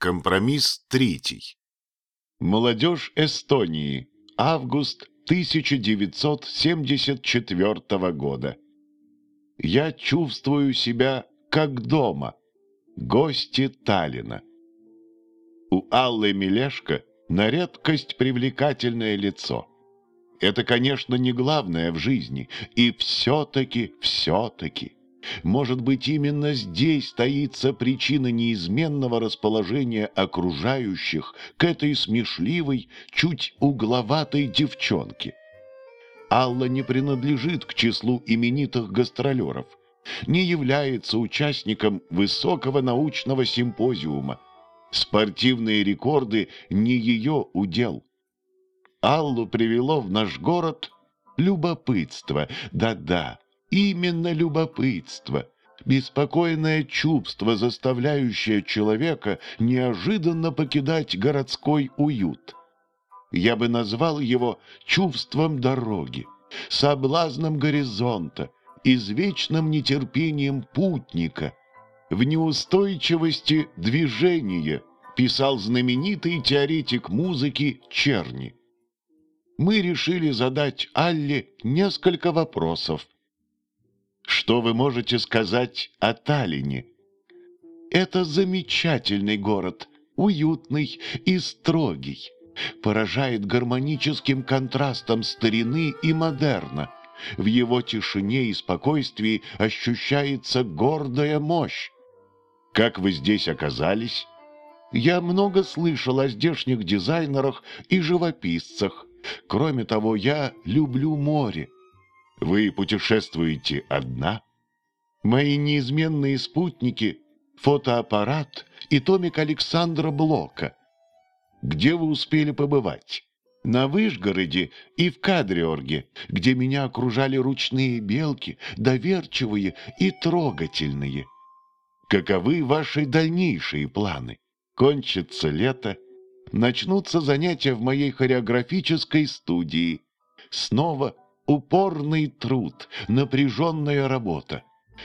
Компромисс третий. Молодежь Эстонии. Август 1974 года. Я чувствую себя как дома. Гости Таллина. У Аллы Мелешко на редкость привлекательное лицо. Это, конечно, не главное в жизни, и все-таки, все-таки. Может быть, именно здесь таится причина неизменного расположения окружающих к этой смешливой, чуть угловатой девчонке. Алла не принадлежит к числу именитых гастролеров, не является участником высокого научного симпозиума. Спортивные рекорды не ее удел. Аллу привело в наш город любопытство, да-да, Именно любопытство, беспокойное чувство, заставляющее человека неожиданно покидать городской уют. Я бы назвал его чувством дороги, соблазном горизонта, извечным нетерпением путника, в неустойчивости движения, писал знаменитый теоретик музыки Черни. Мы решили задать Алле несколько вопросов, что вы можете сказать о Таллине? Это замечательный город, уютный и строгий. Поражает гармоническим контрастом старины и модерна. В его тишине и спокойствии ощущается гордая мощь. Как вы здесь оказались? Я много слышал о здешних дизайнерах и живописцах. Кроме того, я люблю море. Вы путешествуете одна? Мои неизменные спутники — фотоаппарат и томик Александра Блока. Где вы успели побывать? На Выжгороде и в Кадриорге, где меня окружали ручные белки, доверчивые и трогательные. Каковы ваши дальнейшие планы? Кончится лето, начнутся занятия в моей хореографической студии. Снова упорный труд, напряженная работа.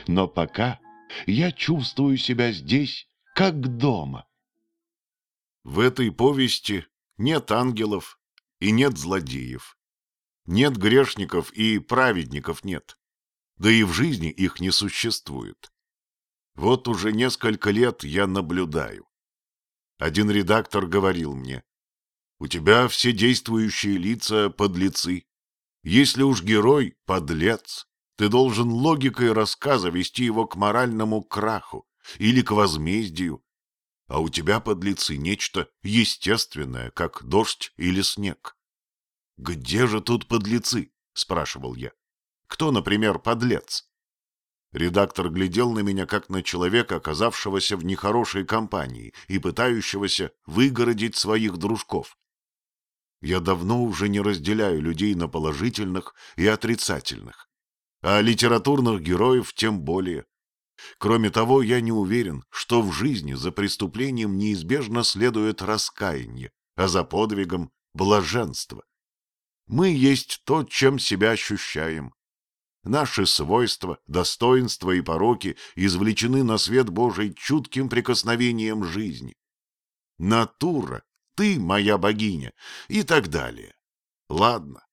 Но пока я чувствую себя здесь, как дома. В этой повести нет ангелов и нет злодеев. Нет грешников и праведников нет. Да и в жизни их не существует. Вот уже несколько лет я наблюдаю. Один редактор говорил мне, «У тебя все действующие лица подлецы. Если уж герой — подлец, ты должен логикой рассказа вести его к моральному краху или к возмездию. А у тебя, подлецы, нечто естественное, как дождь или снег. «Где же тут подлецы?» — спрашивал я. «Кто, например, подлец?» Редактор глядел на меня, как на человека, оказавшегося в нехорошей компании и пытающегося выгородить своих дружков. Я давно уже не разделяю людей на положительных и отрицательных, а литературных героев тем более. Кроме того, я не уверен, что в жизни за преступлением неизбежно следует раскаяние, а за подвигом — блаженство. Мы есть то, чем себя ощущаем. Наши свойства, достоинства и пороки извлечены на свет Божий чутким прикосновением жизни. Натура ты моя богиня и так далее. Ладно.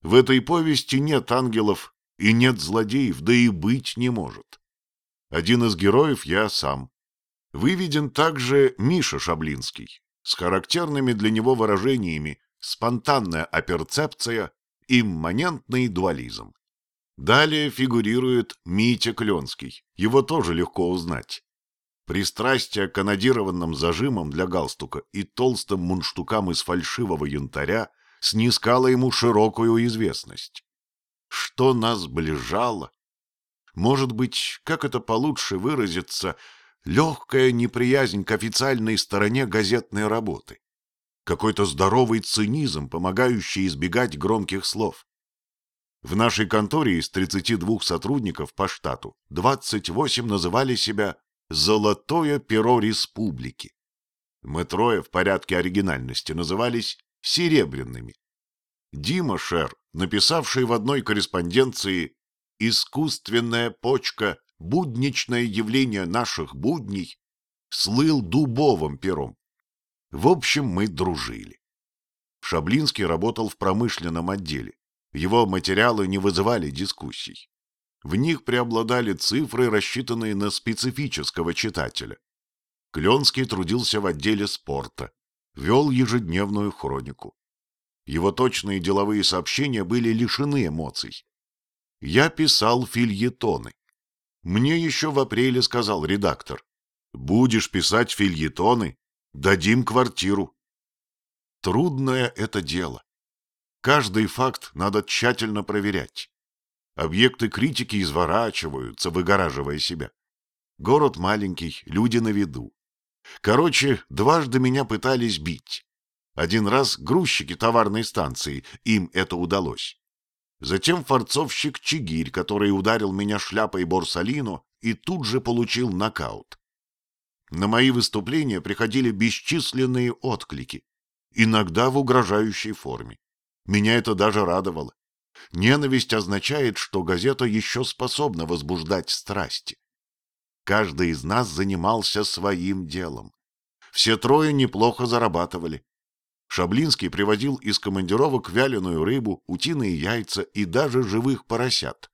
В этой повести нет ангелов и нет злодеев, да и быть не может. Один из героев я сам. Выведен также Миша Шаблинский с характерными для него выражениями спонтанная оперцепция, имманентный дуализм. Далее фигурирует Митя Кленский, его тоже легко узнать. Пристрастие к анодированным зажимам для галстука и толстым мундштукам из фальшивого янтаря снискало ему широкую известность. Что нас сближало? Может быть, как это получше выразиться, легкая неприязнь к официальной стороне газетной работы. Какой-то здоровый цинизм, помогающий избегать громких слов. В нашей конторе из 32 сотрудников по штату 28 называли себя «Золотое перо республики». Мы трое в порядке оригинальности назывались «серебряными». Дима Шер, написавший в одной корреспонденции «Искусственная почка – будничное явление наших будней», слыл дубовым пером. В общем, мы дружили. Шаблинский работал в промышленном отделе. Его материалы не вызывали дискуссий. В них преобладали цифры, рассчитанные на специфического читателя. Кленский трудился в отделе спорта, вел ежедневную хронику. Его точные деловые сообщения были лишены эмоций. Я писал фильетоны. Мне еще в апреле сказал редактор. «Будешь писать фильетоны? Дадим квартиру». Трудное это дело. Каждый факт надо тщательно проверять. Объекты критики изворачиваются, выгораживая себя. Город маленький, люди на виду. Короче, дважды меня пытались бить. Один раз грузчики товарной станции, им это удалось. Затем форцовщик Чигирь, который ударил меня шляпой Борсалино и тут же получил нокаут. На мои выступления приходили бесчисленные отклики, иногда в угрожающей форме. Меня это даже радовало. Ненависть означает, что газета еще способна возбуждать страсти. Каждый из нас занимался своим делом. Все трое неплохо зарабатывали. Шаблинский приводил из командировок вяленую рыбу, утиные яйца и даже живых поросят.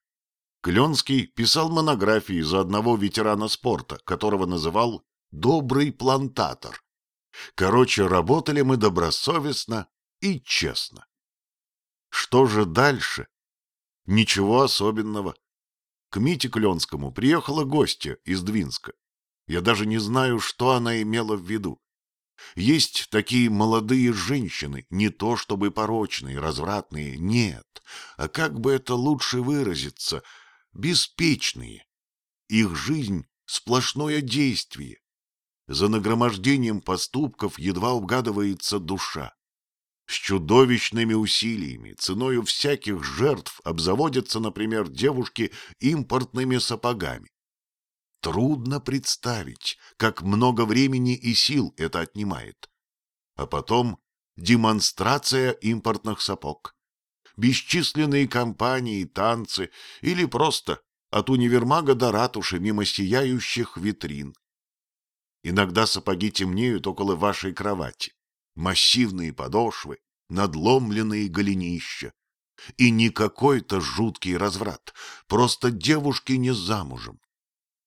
Кленский писал монографии за одного ветерана спорта, которого называл «добрый плантатор». Короче, работали мы добросовестно и честно. Что же дальше? Ничего особенного. К Мите Кленскому приехала гостья из Двинска. Я даже не знаю, что она имела в виду. Есть такие молодые женщины, не то чтобы порочные, развратные, нет, а как бы это лучше выразиться, беспечные. Их жизнь — сплошное действие. За нагромождением поступков едва угадывается душа. С чудовищными усилиями, ценою всяких жертв обзаводятся, например, девушки импортными сапогами. Трудно представить, как много времени и сил это отнимает. А потом демонстрация импортных сапог. Бесчисленные компании, танцы или просто от универмага до ратуши мимо сияющих витрин. Иногда сапоги темнеют около вашей кровати. Массивные подошвы, надломленные голенища. И не какой-то жуткий разврат, просто девушки не замужем.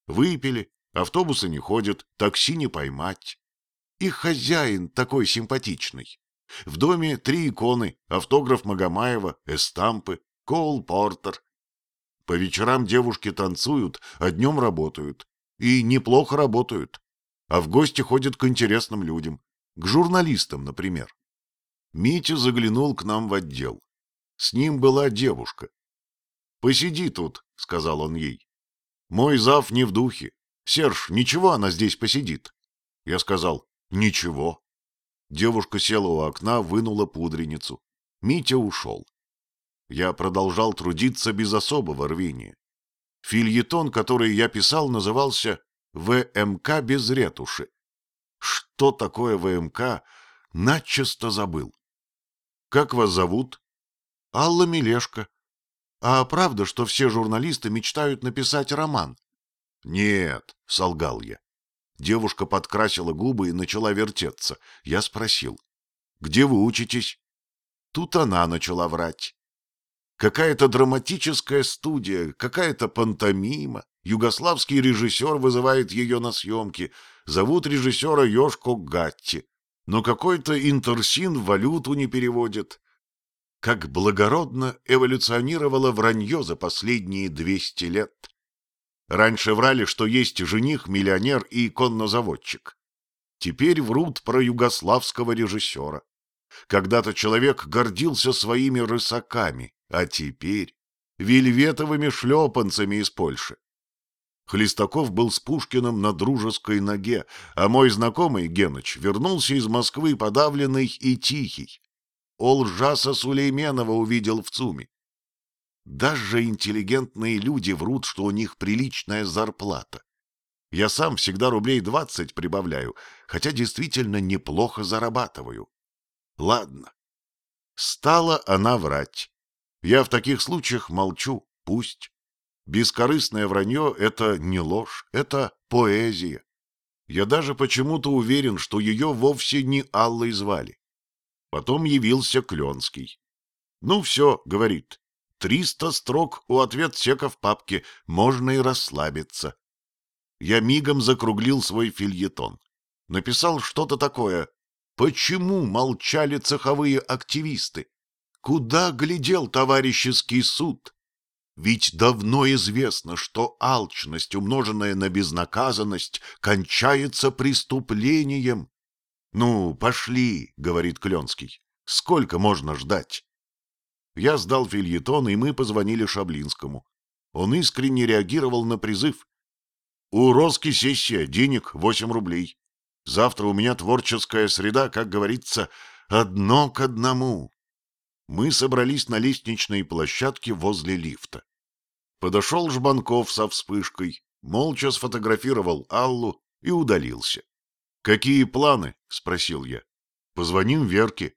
Выпили, автобусы не ходят, такси не поймать. И хозяин такой симпатичный. В доме три иконы, автограф Магомаева, эстампы, Коул Портер. По вечерам девушки танцуют, а днем работают. И неплохо работают. А в гости ходят к интересным людям. К журналистам, например. Митя заглянул к нам в отдел. С ним была девушка. «Посиди тут», — сказал он ей. Мой зав не в духе. Серж, ничего она здесь посидит. Я сказал, ничего. Девушка села у окна, вынула пудреницу. Митя ушел. Я продолжал трудиться без особого рвения. Фильетон, который я писал, назывался «ВМК без ретуши». Что такое ВМК, начисто забыл. Как вас зовут? Алла Милешка. А правда, что все журналисты мечтают написать роман? Нет, солгал я. Девушка подкрасила губы и начала вертеться. Я спросил, где вы учитесь? Тут она начала врать. Какая-то драматическая студия, какая-то пантомима. Югославский режиссер вызывает ее на съемки. Зовут режиссера Йошко Гатти. Но какой-то интерсин валюту не переводит как благородно эволюционировало вранье за последние 200 лет. Раньше врали, что есть жених, миллионер и коннозаводчик. Теперь врут про югославского режиссера. Когда-то человек гордился своими рысаками, а теперь вельветовыми шлепанцами из Польши. Хлестаков был с Пушкиным на дружеской ноге, а мой знакомый Геныч вернулся из Москвы подавленный и тихий. Олжаса Сулейменова увидел в ЦУМе. Даже интеллигентные люди врут, что у них приличная зарплата. Я сам всегда рублей двадцать прибавляю, хотя действительно неплохо зарабатываю. Ладно. Стала она врать. Я в таких случаях молчу, пусть. Бескорыстное вранье — это не ложь, это поэзия. Я даже почему-то уверен, что ее вовсе не Аллой звали. Потом явился Кленский. «Ну все», — говорит, — «триста строк у ответ сека в папке, можно и расслабиться». Я мигом закруглил свой фильетон. Написал что-то такое. Почему молчали цеховые активисты? Куда глядел товарищеский суд? Ведь давно известно, что алчность, умноженная на безнаказанность, кончается преступлением. — Ну, пошли, — говорит Кленский. — Сколько можно ждать? Я сдал фильетон, и мы позвонили Шаблинскому. Он искренне реагировал на призыв. «У Роски сессия, денег восемь рублей. Завтра у меня творческая среда, как говорится, одно к одному». Мы собрались на лестничной площадке возле лифта. Подошел Жбанков со вспышкой, молча сфотографировал Аллу и удалился. «Какие планы?» — спросил я. «Позвоним Верке».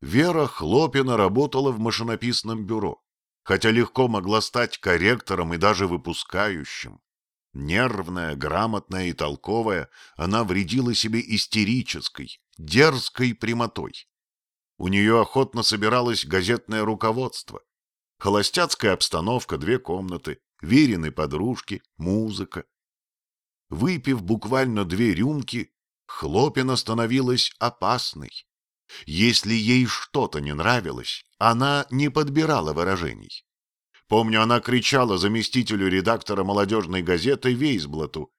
Вера Хлопина работала в машинописном бюро, хотя легко могла стать корректором и даже выпускающим. Нервная, грамотная и толковая, она вредила себе истерической, дерзкой прямотой. У нее охотно собиралось газетное руководство. Холостяцкая обстановка, две комнаты, верены подружки, музыка. Выпив буквально две рюмки, Хлопина становилась опасной. Если ей что-то не нравилось, она не подбирала выражений. Помню, она кричала заместителю редактора молодежной газеты Вейсблату.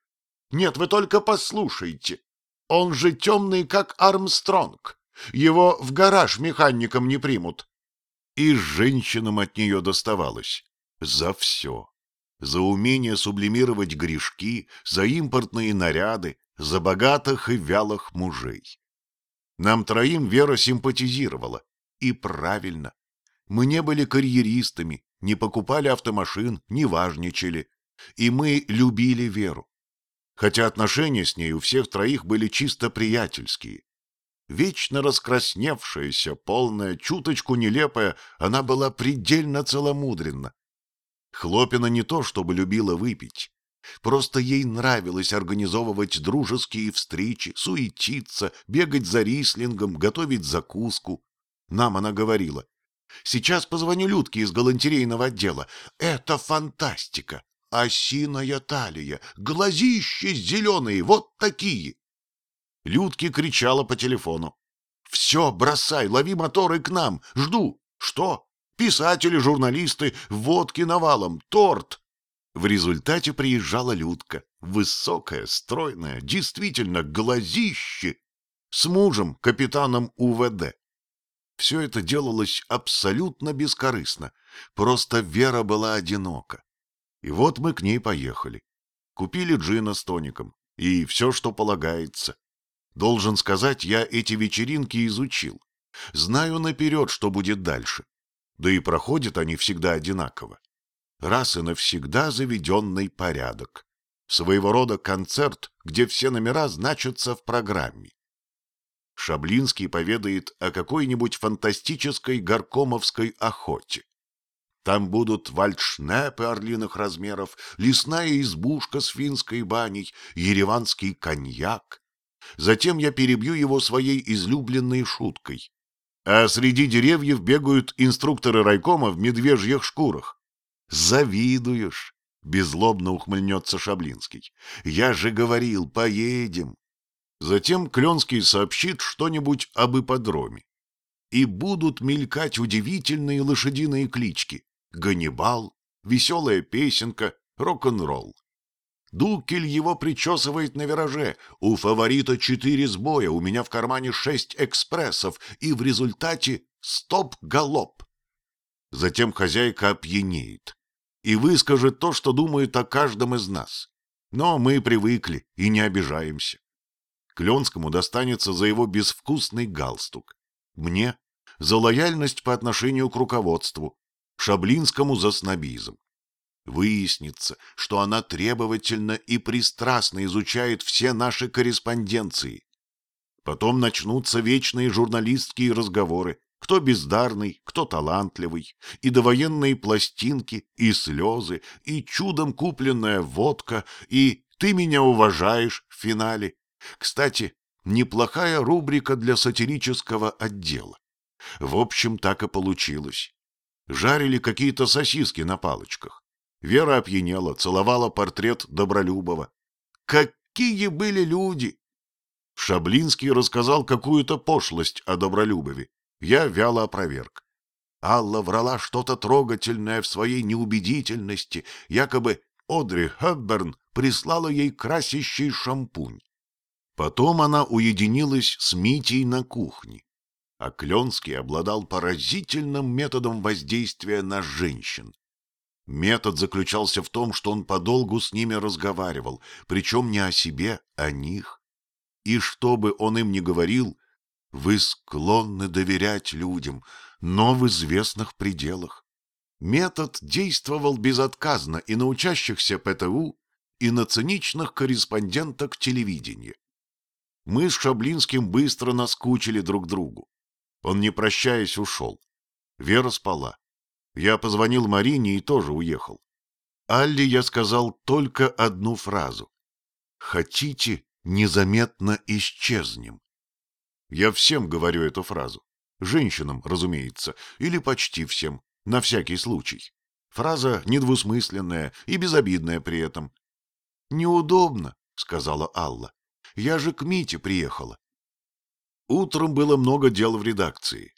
«Нет, вы только послушайте. Он же темный, как Армстронг. Его в гараж механиком не примут». И женщинам от нее доставалось. За все. За умение сублимировать грешки, за импортные наряды, за богатых и вялых мужей. Нам троим Вера симпатизировала. И правильно. Мы не были карьеристами, не покупали автомашин, не важничали. И мы любили Веру. Хотя отношения с ней у всех троих были чисто приятельские. Вечно раскрасневшаяся, полная, чуточку нелепая, она была предельно целомудренна. Хлопина не то чтобы любила выпить, Просто ей нравилось организовывать дружеские встречи, суетиться, бегать за рислингом, готовить закуску. Нам она говорила. «Сейчас позвоню Людке из галантерейного отдела. Это фантастика! Осиная талия, глазища зеленые, вот такие!» Людке кричала по телефону. «Все, бросай, лови моторы к нам, жду. Что? Писатели, журналисты, водки навалом, торт, в результате приезжала Людка, высокая, стройная, действительно глазище, с мужем, капитаном УВД. Все это делалось абсолютно бескорыстно, просто Вера была одинока. И вот мы к ней поехали. Купили джина с тоником и все, что полагается. Должен сказать, я эти вечеринки изучил. Знаю наперед, что будет дальше. Да и проходят они всегда одинаково раз и навсегда заведенный порядок. Своего рода концерт, где все номера значатся в программе. Шаблинский поведает о какой-нибудь фантастической горкомовской охоте. Там будут вальдшнепы орлиных размеров, лесная избушка с финской баней, ереванский коньяк. Затем я перебью его своей излюбленной шуткой. А среди деревьев бегают инструкторы райкома в медвежьих шкурах. Завидуешь, — беззлобно ухмыльнется Шаблинский. Я же говорил, поедем. Затем Кленский сообщит что-нибудь об ипподроме. И будут мелькать удивительные лошадиные клички. Ганнибал, веселая песенка, рок-н-ролл. Дукель его причесывает на вираже. У фаворита четыре сбоя, у меня в кармане шесть экспрессов, и в результате стоп-галоп. Затем хозяйка опьянеет и выскажет то, что думает о каждом из нас. Но мы привыкли и не обижаемся. Кленскому достанется за его безвкусный галстук. Мне — за лояльность по отношению к руководству. Шаблинскому — за снобизм. Выяснится, что она требовательно и пристрастно изучает все наши корреспонденции. Потом начнутся вечные журналистские разговоры, кто бездарный, кто талантливый, и довоенные пластинки, и слезы, и чудом купленная водка, и Ты меня уважаешь в финале. Кстати, неплохая рубрика для сатирического отдела. В общем, так и получилось. Жарили какие-то сосиски на палочках. Вера опьянела, целовала портрет Добролюбова. Какие были люди! Шаблинский рассказал какую-то пошлость о Добролюбове. Я вяло опроверг. Алла врала что-то трогательное в своей неубедительности, якобы Одри Хепберн прислала ей красящий шампунь. Потом она уединилась с Митей на кухне. А Кленский обладал поразительным методом воздействия на женщин. Метод заключался в том, что он подолгу с ними разговаривал, причем не о себе, а о них. И что бы он им ни говорил, вы склонны доверять людям, но в известных пределах. Метод действовал безотказно и на учащихся ПТУ, и на циничных корреспонденток телевидения. Мы с Шаблинским быстро наскучили друг другу. Он, не прощаясь, ушел. Вера спала. Я позвонил Марине и тоже уехал. Алле я сказал только одну фразу. «Хотите, незаметно исчезнем». Я всем говорю эту фразу. Женщинам, разумеется, или почти всем, на всякий случай. Фраза недвусмысленная и безобидная при этом. «Неудобно», — сказала Алла. «Я же к Мите приехала». Утром было много дел в редакции.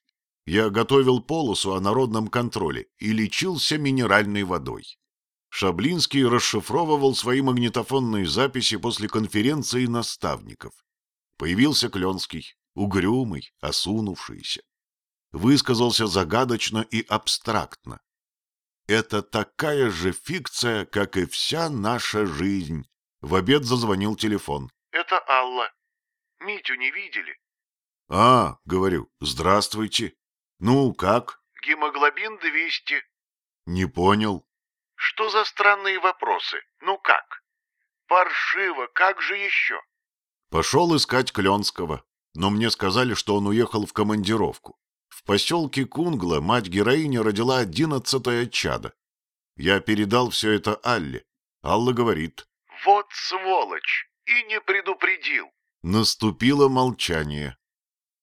Я готовил полосу о народном контроле и лечился минеральной водой. Шаблинский расшифровывал свои магнитофонные записи после конференции наставников. Появился Кленский, угрюмый, осунувшийся. Высказался загадочно и абстрактно. Это такая же фикция, как и вся наша жизнь. В обед зазвонил телефон. — Это Алла. Митю не видели? — А, говорю, здравствуйте. Ну, как? — Гемоглобин 200. — Не понял. — Что за странные вопросы? Ну как? Паршиво, как же еще? Пошел искать Кленского но мне сказали, что он уехал в командировку. В поселке Кунгла мать героини родила одиннадцатое чадо. Я передал все это Алле. Алла говорит. «Вот сволочь! И не предупредил!» Наступило молчание.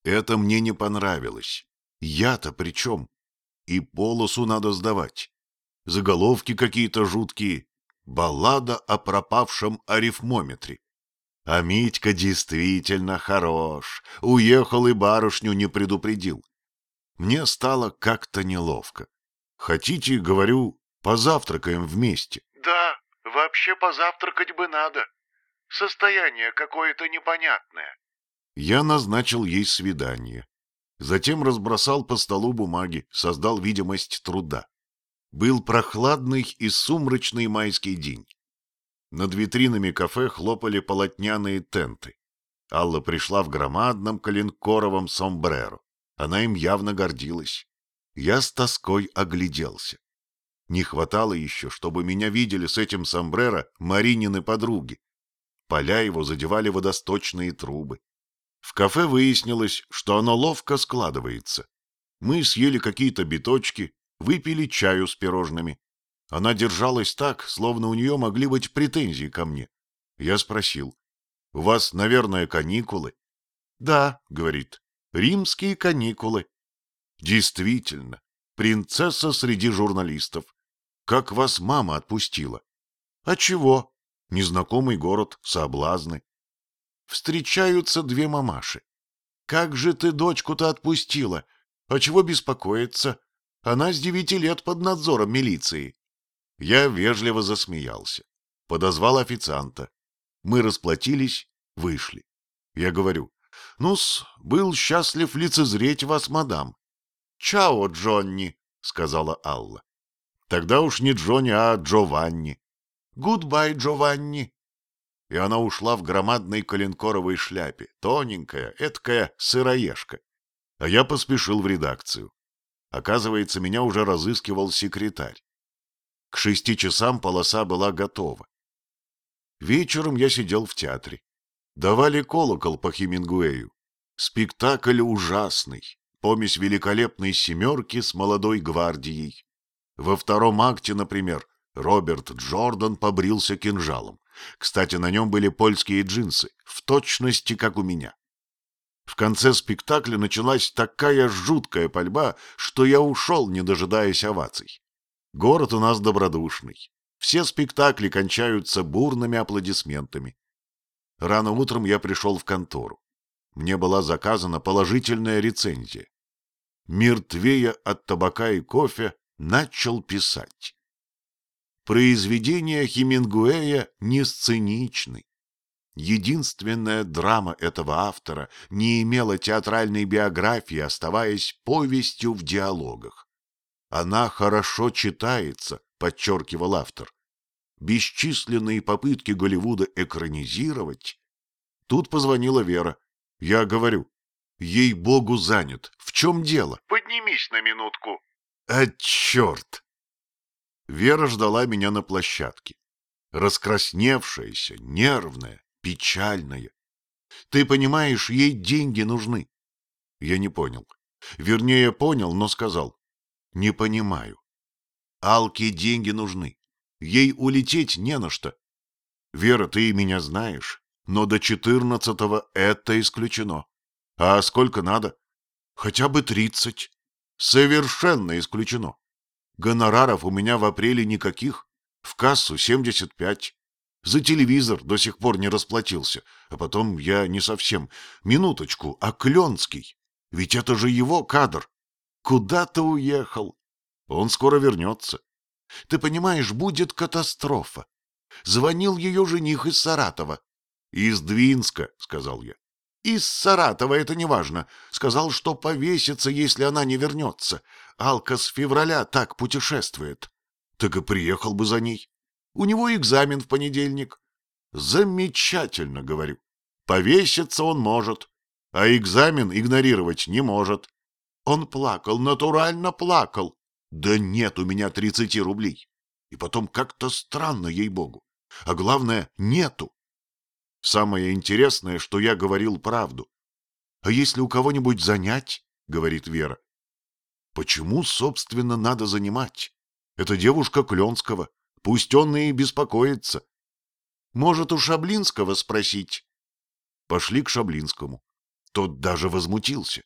Это мне не понравилось. Я-то при чем? И полосу надо сдавать. Заголовки какие-то жуткие. Баллада о пропавшем арифмометре. А Митька действительно хорош. Уехал и барышню не предупредил. Мне стало как-то неловко. Хотите, говорю, позавтракаем вместе? Да, вообще позавтракать бы надо. Состояние какое-то непонятное. Я назначил ей свидание. Затем разбросал по столу бумаги, создал видимость труда. Был прохладный и сумрачный майский день. Над витринами кафе хлопали полотняные тенты. Алла пришла в громадном коленкоровом сомбреро. Она им явно гордилась. Я с тоской огляделся. Не хватало еще, чтобы меня видели с этим сомбреро Маринины подруги. Поля его задевали водосточные трубы. В кафе выяснилось, что оно ловко складывается. Мы съели какие-то биточки, выпили чаю с пирожными. Она держалась так, словно у нее могли быть претензии ко мне. Я спросил, «У вас, наверное, каникулы?» «Да», — говорит, — «римские каникулы». «Действительно, принцесса среди журналистов. Как вас мама отпустила?» «А чего?» Незнакомый город, соблазны. Встречаются две мамаши. «Как же ты дочку-то отпустила? А чего беспокоиться? Она с девяти лет под надзором милиции». Я вежливо засмеялся. Подозвал официанта. Мы расплатились, вышли. Я говорю, ну-с, был счастлив лицезреть вас, мадам. «Чао, Джонни», — сказала Алла. «Тогда уж не Джонни, а Джованни». «Гудбай, Джованни». И она ушла в громадной коленкоровой шляпе, тоненькая, этакая сыроежка. А я поспешил в редакцию. Оказывается, меня уже разыскивал секретарь. К шести часам полоса была готова. Вечером я сидел в театре. Давали колокол по Хемингуэю. Спектакль ужасный, помесь великолепной семерки с молодой гвардией. Во втором акте, например, Роберт Джордан побрился кинжалом. Кстати, на нем были польские джинсы, в точности, как у меня. В конце спектакля началась такая жуткая пальба, что я ушел, не дожидаясь оваций. Город у нас добродушный. Все спектакли кончаются бурными аплодисментами. Рано утром я пришел в контору. Мне была заказана положительная рецензия. Мертвея от табака и кофе начал писать. Произведения Хемингуэя не сценичны. Единственная драма этого автора не имела театральной биографии, оставаясь повестью в диалогах. Она хорошо читается, подчеркивал автор. Бесчисленные попытки Голливуда экранизировать. Тут позвонила Вера. Я говорю, ей-богу занят. В чем дело? Поднимись на минутку. А черт! Вера ждала меня на площадке. Раскрасневшаяся, нервная, печальная. Ты понимаешь, ей деньги нужны. Я не понял. Вернее, понял, но сказал. Не понимаю. Алке деньги нужны. Ей улететь не на что. Вера, ты меня знаешь, но до четырнадцатого это исключено. А сколько надо? Хотя бы тридцать. Совершенно исключено. Гонораров у меня в апреле никаких. В кассу 75. За телевизор до сих пор не расплатился. А потом я не совсем. Минуточку, а Кленский? Ведь это же его кадр. Куда-то уехал. Он скоро вернется. Ты понимаешь, будет катастрофа. Звонил ее жених из Саратова. — Из Двинска, — сказал я. Из Саратова, это не важно. Сказал, что повесится, если она не вернется. Алка с февраля так путешествует. Так и приехал бы за ней. У него экзамен в понедельник. Замечательно, говорю. Повеситься он может, а экзамен игнорировать не может. Он плакал, натурально плакал. Да нет у меня тридцати рублей. И потом как-то странно, ей-богу. А главное, нету. Самое интересное, что я говорил правду. А если у кого-нибудь занять, — говорит Вера. Почему, собственно, надо занимать? Это девушка Кленского. Пусть он и беспокоится. Может, у Шаблинского спросить? Пошли к Шаблинскому. Тот даже возмутился.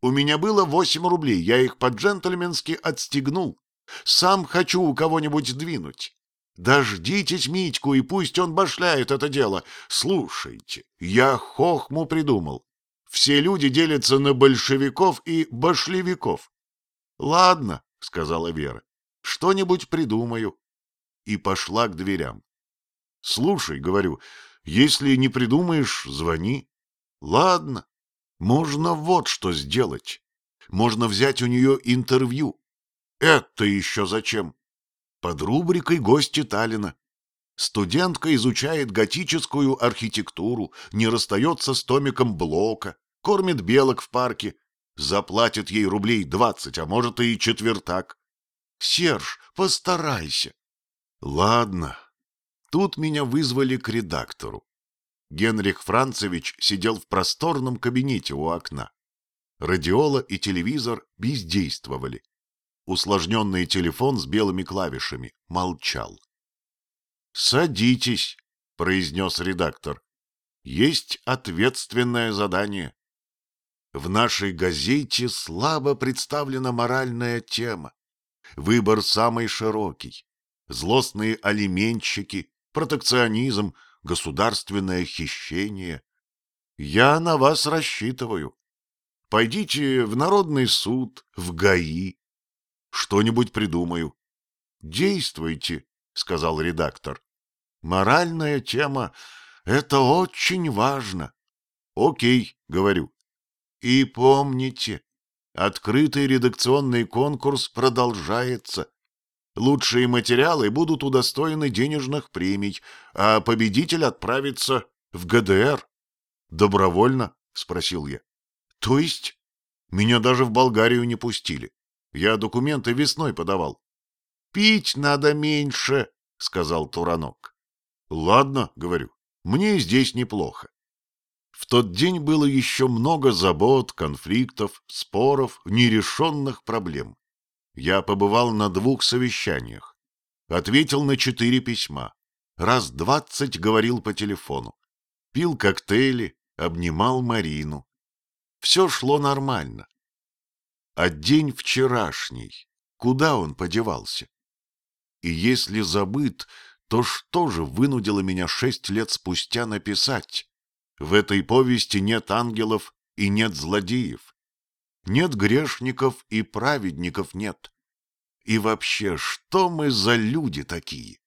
У меня было восемь рублей, я их по-джентльменски отстегнул. Сам хочу у кого-нибудь двинуть. Дождитесь Митьку, и пусть он башляет это дело. Слушайте, я хохму придумал. Все люди делятся на большевиков и башлевиков. — Ладно, — сказала Вера, — что-нибудь придумаю. И пошла к дверям. — Слушай, — говорю, — если не придумаешь, звони. — Ладно, можно вот что сделать. Можно взять у нее интервью. — Это еще зачем? Под рубрикой «Гости Таллина». Студентка изучает готическую архитектуру, не расстается с томиком Блока, кормит белок в парке, заплатит ей рублей двадцать, а может и четвертак. Серж, постарайся. Ладно. Тут меня вызвали к редактору. Генрих Францевич сидел в просторном кабинете у окна. Радиола и телевизор бездействовали усложненный телефон с белыми клавишами, молчал. «Садитесь», — произнес редактор. «Есть ответственное задание. В нашей газете слабо представлена моральная тема. Выбор самый широкий. Злостные алименщики, протекционизм, государственное хищение. Я на вас рассчитываю. Пойдите в Народный суд, в ГАИ, что-нибудь придумаю. — Действуйте, — сказал редактор. — Моральная тема — это очень важно. — Окей, — говорю. — И помните, открытый редакционный конкурс продолжается. Лучшие материалы будут удостоены денежных премий, а победитель отправится в ГДР. — Добровольно? — спросил я. — То есть? Меня даже в Болгарию не пустили. Я документы весной подавал. — Пить надо меньше, — сказал Туранок. — Ладно, — говорю, — мне здесь неплохо. В тот день было еще много забот, конфликтов, споров, нерешенных проблем. Я побывал на двух совещаниях, ответил на четыре письма, раз двадцать говорил по телефону, пил коктейли, обнимал Марину. Все шло нормально. А день вчерашний, куда он подевался? И если забыт, то что же вынудило меня шесть лет спустя написать? В этой повести нет ангелов и нет злодеев. Нет грешников и праведников нет. И вообще, что мы за люди такие?